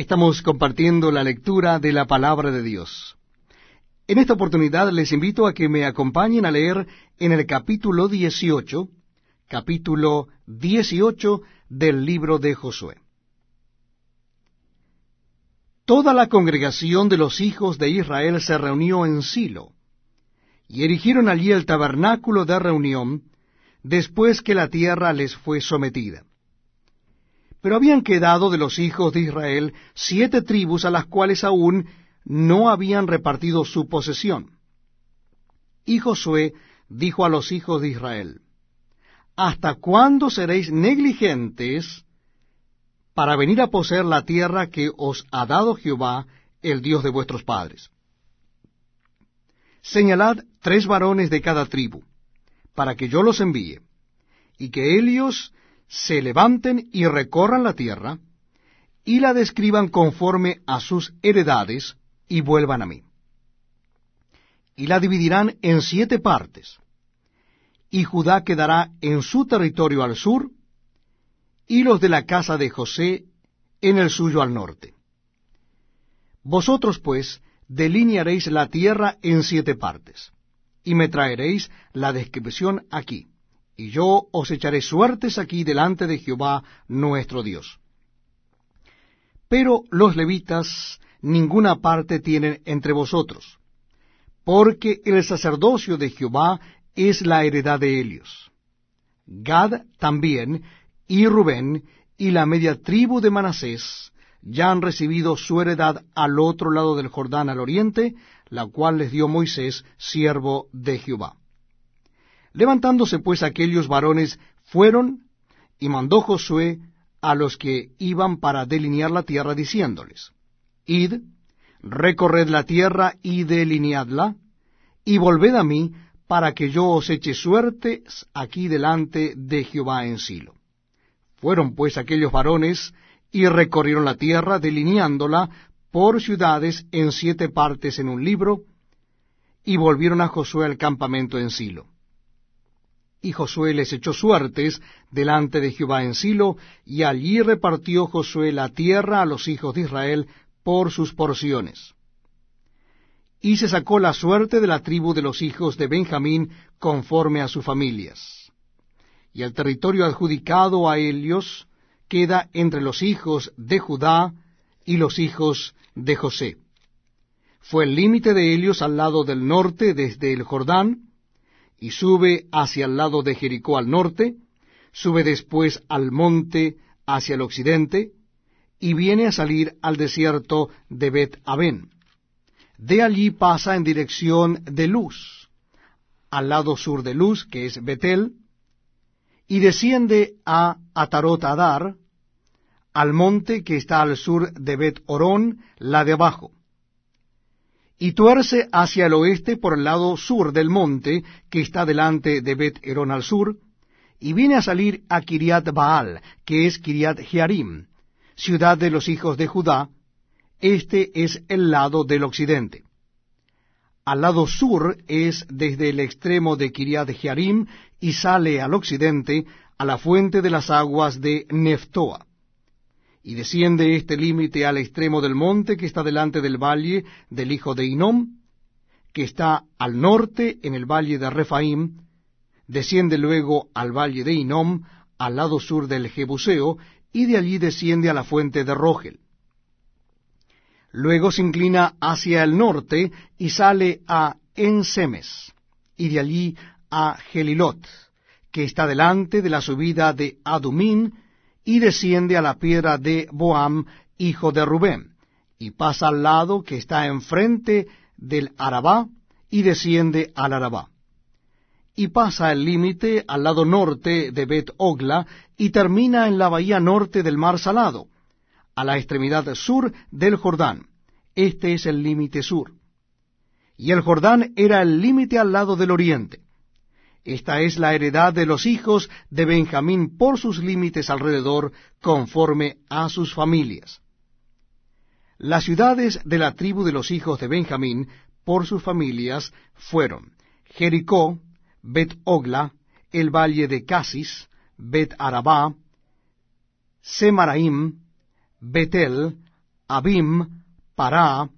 Estamos compartiendo la lectura de la palabra de Dios. En esta oportunidad les invito a que me acompañen a leer en el capítulo 18, capítulo 18 del libro de Josué. Toda la congregación de los hijos de Israel se reunió en Silo, y erigieron allí el tabernáculo de reunión, después que la tierra les fue sometida. Pero habían quedado de los hijos de Israel siete tribus a las cuales aún no habían repartido su posesión. Y Josué dijo a los hijos de Israel, ¿Hasta cuándo seréis negligentes para venir a poseer la tierra que os ha dado Jehová, el Dios de vuestros padres? Señalad tres varones de cada tribu, para que yo los envíe, y que ellos se levanten y recorran la tierra, y la describan conforme a sus heredades, y vuelvan a mí. Y la dividirán en siete partes, y Judá quedará en su territorio al sur, y los de la casa de José en el suyo al norte. Vosotros, pues, delinearéis la tierra en siete partes, y me traeréis la descripción aquí y yo os echaré suertes aquí delante de Jehová nuestro Dios. Pero los levitas ninguna parte tienen entre vosotros, porque el sacerdocio de Jehová es la heredad de ellos. Gad también, y Rubén, y la media tribu de Manasés, ya han recibido su heredad al otro lado del Jordán al oriente, la cual les dio Moisés, siervo de Jehová. Levantándose pues aquellos varones fueron y mandó Josué a los que iban para delinear la tierra, diciéndoles, Id, recorred la tierra y delineadla, y volved a mí, para que yo os eche suertes aquí delante de Jehová en Silo. Fueron pues aquellos varones y recorrieron la tierra, delineándola por ciudades en siete partes en un libro, y volvieron a Josué al campamento en Silo. Y Josué les echó suertes delante de Jehová en Silo, y allí repartió Josué la tierra a los hijos de Israel por sus porciones. Y se sacó la suerte de la tribu de los hijos de Benjamín conforme a sus familias. Y el territorio adjudicado a ellos queda entre los hijos de Judá y los hijos de José. Fue el límite de ellos al lado del norte desde el Jordán, y sube hacia el lado de Jericó al norte, sube después al monte hacia el occidente, y viene a salir al desierto de Bet Aben. De allí pasa en dirección de Luz, al lado sur de Luz, que es Betel, y desciende a Atarot Adar, al monte que está al sur de Bet Orón, la de abajo y tuerce hacia el oeste por el lado sur del monte que está delante de Bet Herón al sur, y viene a salir a Kiriat Baal, que es Kiriat Jearim, ciudad de los hijos de Judá. Este es el lado del occidente. Al lado sur es desde el extremo de Kiriat Jearim y sale al occidente a la fuente de las aguas de Neftoa y desciende este límite al extremo del monte que está delante del valle del hijo de Inom, que está al norte en el valle de Refaim, desciende luego al valle de Inom, al lado sur del Jebuseo, y de allí desciende a la fuente de Rogel. Luego se inclina hacia el norte y sale a Ensemes, y de allí a Gelilot, que está delante de la subida de Adumín, y desciende a la piedra de Boam, hijo de Rubén, y pasa al lado que está enfrente del Arabá, y desciende al Arabá. Y pasa el límite al lado norte de Bet Ogla, y termina en la bahía norte del mar Salado, a la extremidad sur del Jordán. Este es el límite sur. Y el Jordán era el límite al lado del oriente. Esta es la heredad de los hijos de Benjamín por sus límites alrededor, conforme a sus familias. Las ciudades de la tribu de los hijos de Benjamín por sus familias fueron Jericó, Bet Ogla, el valle de Casis, Bet Arabá, Semaraim, Betel, Abim, Pará,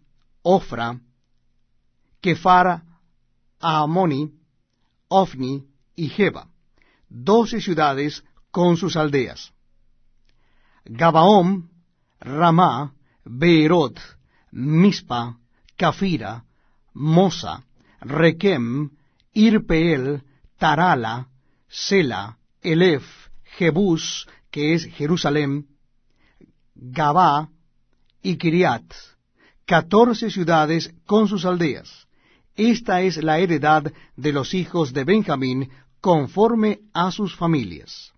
Ofra, Kefar, Amoni, Ofni y Jeba, doce ciudades con sus aldeas. Gabaón, Ramá, Beerot, Mispa, Cafira, Mosa, Requem, Irpeel, Tarala, Sela, Elef, Jebús, que es Jerusalén, Gabá y Kiriat, catorce ciudades con sus aldeas. Esta es la heredad de los hijos de Benjamín conforme a sus familias.